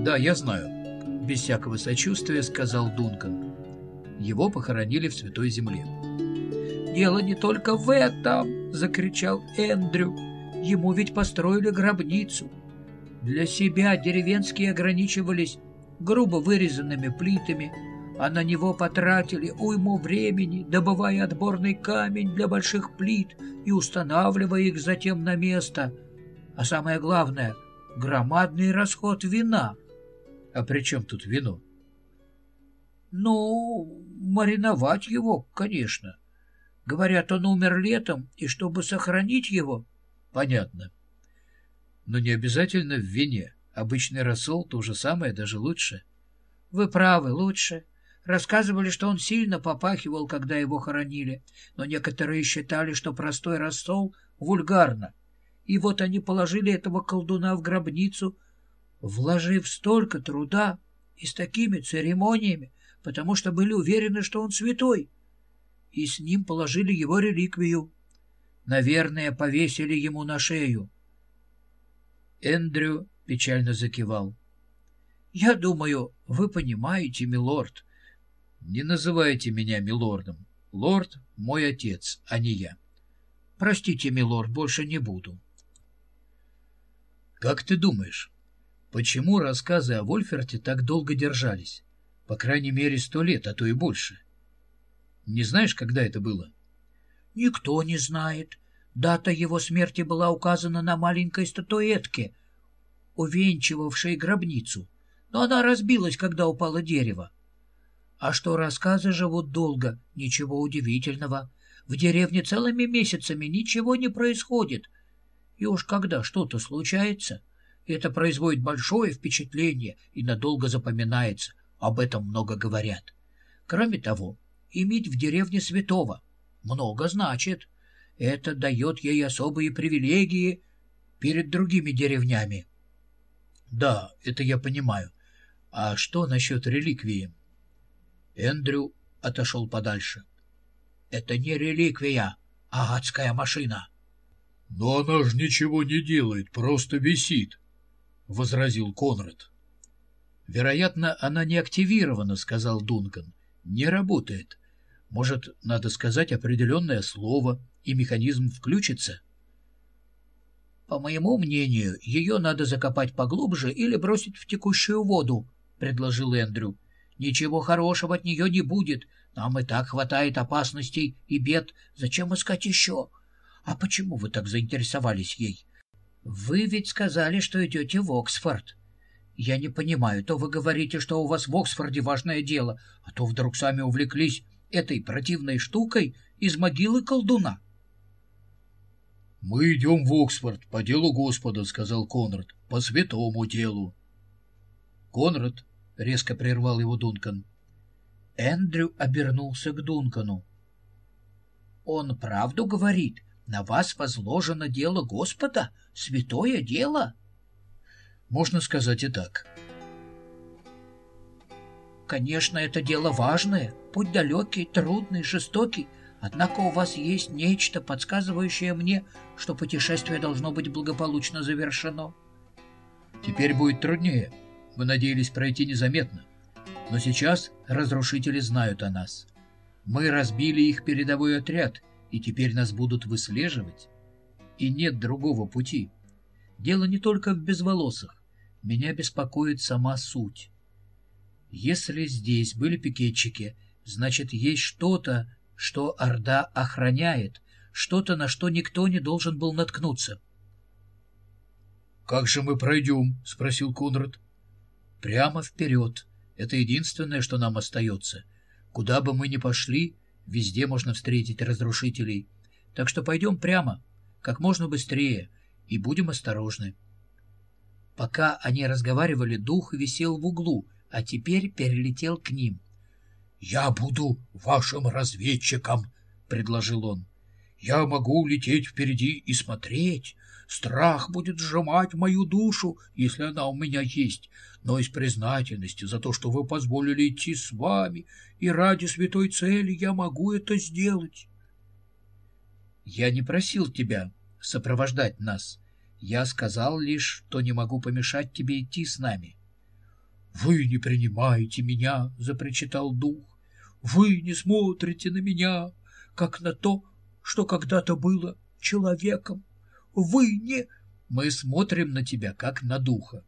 «Да, я знаю», — без всякого сочувствия сказал Дункан. Его похоронили в Святой Земле. «Дело не только в этом!» — закричал Эндрю. «Ему ведь построили гробницу. Для себя деревенские ограничивались грубо вырезанными плитами, а на него потратили уйму времени, добывая отборный камень для больших плит и устанавливая их затем на место. А самое главное — громадный расход вина. А при чем тут вино? Ну, мариновать его, конечно. Говорят, он умер летом, и чтобы сохранить его... Понятно. Но не обязательно в вине. Обычный рассол то же самое, даже лучше. Вы правы, лучше. Рассказывали, что он сильно попахивал, когда его хоронили, но некоторые считали, что простой рассол вульгарно. И вот они положили этого колдуна в гробницу, вложив столько труда и с такими церемониями, потому что были уверены, что он святой. И с ним положили его реликвию. Наверное, повесили ему на шею. Эндрю печально закивал. — Я думаю, вы понимаете, милорд, не называйте меня милордом. Лорд — мой отец, а не я. Простите, милорд, больше не буду. Как ты думаешь, почему рассказы о Вольферте так долго держались? По крайней мере, сто лет, а то и больше. Не знаешь, когда это было? Никто не знает. Дата его смерти была указана на маленькой статуэтке, увенчивавшей гробницу, но она разбилась, когда упало дерево. А что рассказы живут долго, ничего удивительного. В деревне целыми месяцами ничего не происходит. И уж когда что-то случается, это производит большое впечатление и надолго запоминается. Об этом много говорят. Кроме того, иметь в деревне святого много значит. Это дает ей особые привилегии перед другими деревнями. Да, это я понимаю. А что насчет реликвии? Эндрю отошел подальше. — Это не реликвия, а адская машина. — Но она же ничего не делает, просто висит, — возразил Конрад. — Вероятно, она не активирована, — сказал Дункан. — Не работает. Может, надо сказать определенное слово, и механизм включится? — По моему мнению, ее надо закопать поглубже или бросить в текущую воду, — предложил Эндрю. Ничего хорошего от нее не будет. Нам и так хватает опасностей и бед. Зачем искать еще? А почему вы так заинтересовались ей? Вы ведь сказали, что идете в Оксфорд. Я не понимаю, то вы говорите, что у вас в Оксфорде важное дело, а то вдруг сами увлеклись этой противной штукой из могилы колдуна. — Мы идем в Оксфорд по делу Господа, — сказал Конрад, — по святому делу. Конрад резко прервал его Дункан. Эндрю обернулся к Дункану. Он правду говорит? На вас возложено дело Господа? Святое дело? Можно сказать и так. Конечно, это дело важное, путь далекий, трудный, жестокий, однако у вас есть нечто, подсказывающее мне, что путешествие должно быть благополучно завершено. Теперь будет труднее. Мы надеялись пройти незаметно. Но сейчас разрушители знают о нас. Мы разбили их передовой отряд, и теперь нас будут выслеживать. И нет другого пути. Дело не только в безволосых. Меня беспокоит сама суть. Если здесь были пикетчики, значит, есть что-то, что Орда охраняет, что-то, на что никто не должен был наткнуться. — Как же мы пройдем? — спросил Конрад. Прямо вперед. Это единственное, что нам остается. Куда бы мы ни пошли, везде можно встретить разрушителей. Так что пойдем прямо, как можно быстрее, и будем осторожны. Пока они разговаривали, дух висел в углу, а теперь перелетел к ним. — Я буду вашим разведчиком, — предложил он. — Я могу лететь впереди и смотреть, Страх будет сжимать мою душу, если она у меня есть, но из признательности за то, что вы позволили идти с вами, и ради святой цели я могу это сделать. Я не просил тебя сопровождать нас. Я сказал лишь, что не могу помешать тебе идти с нами. Вы не принимаете меня, — запричитал дух. Вы не смотрите на меня, как на то, что когда-то было человеком. Вы не... Мы смотрим на тебя, как на духа.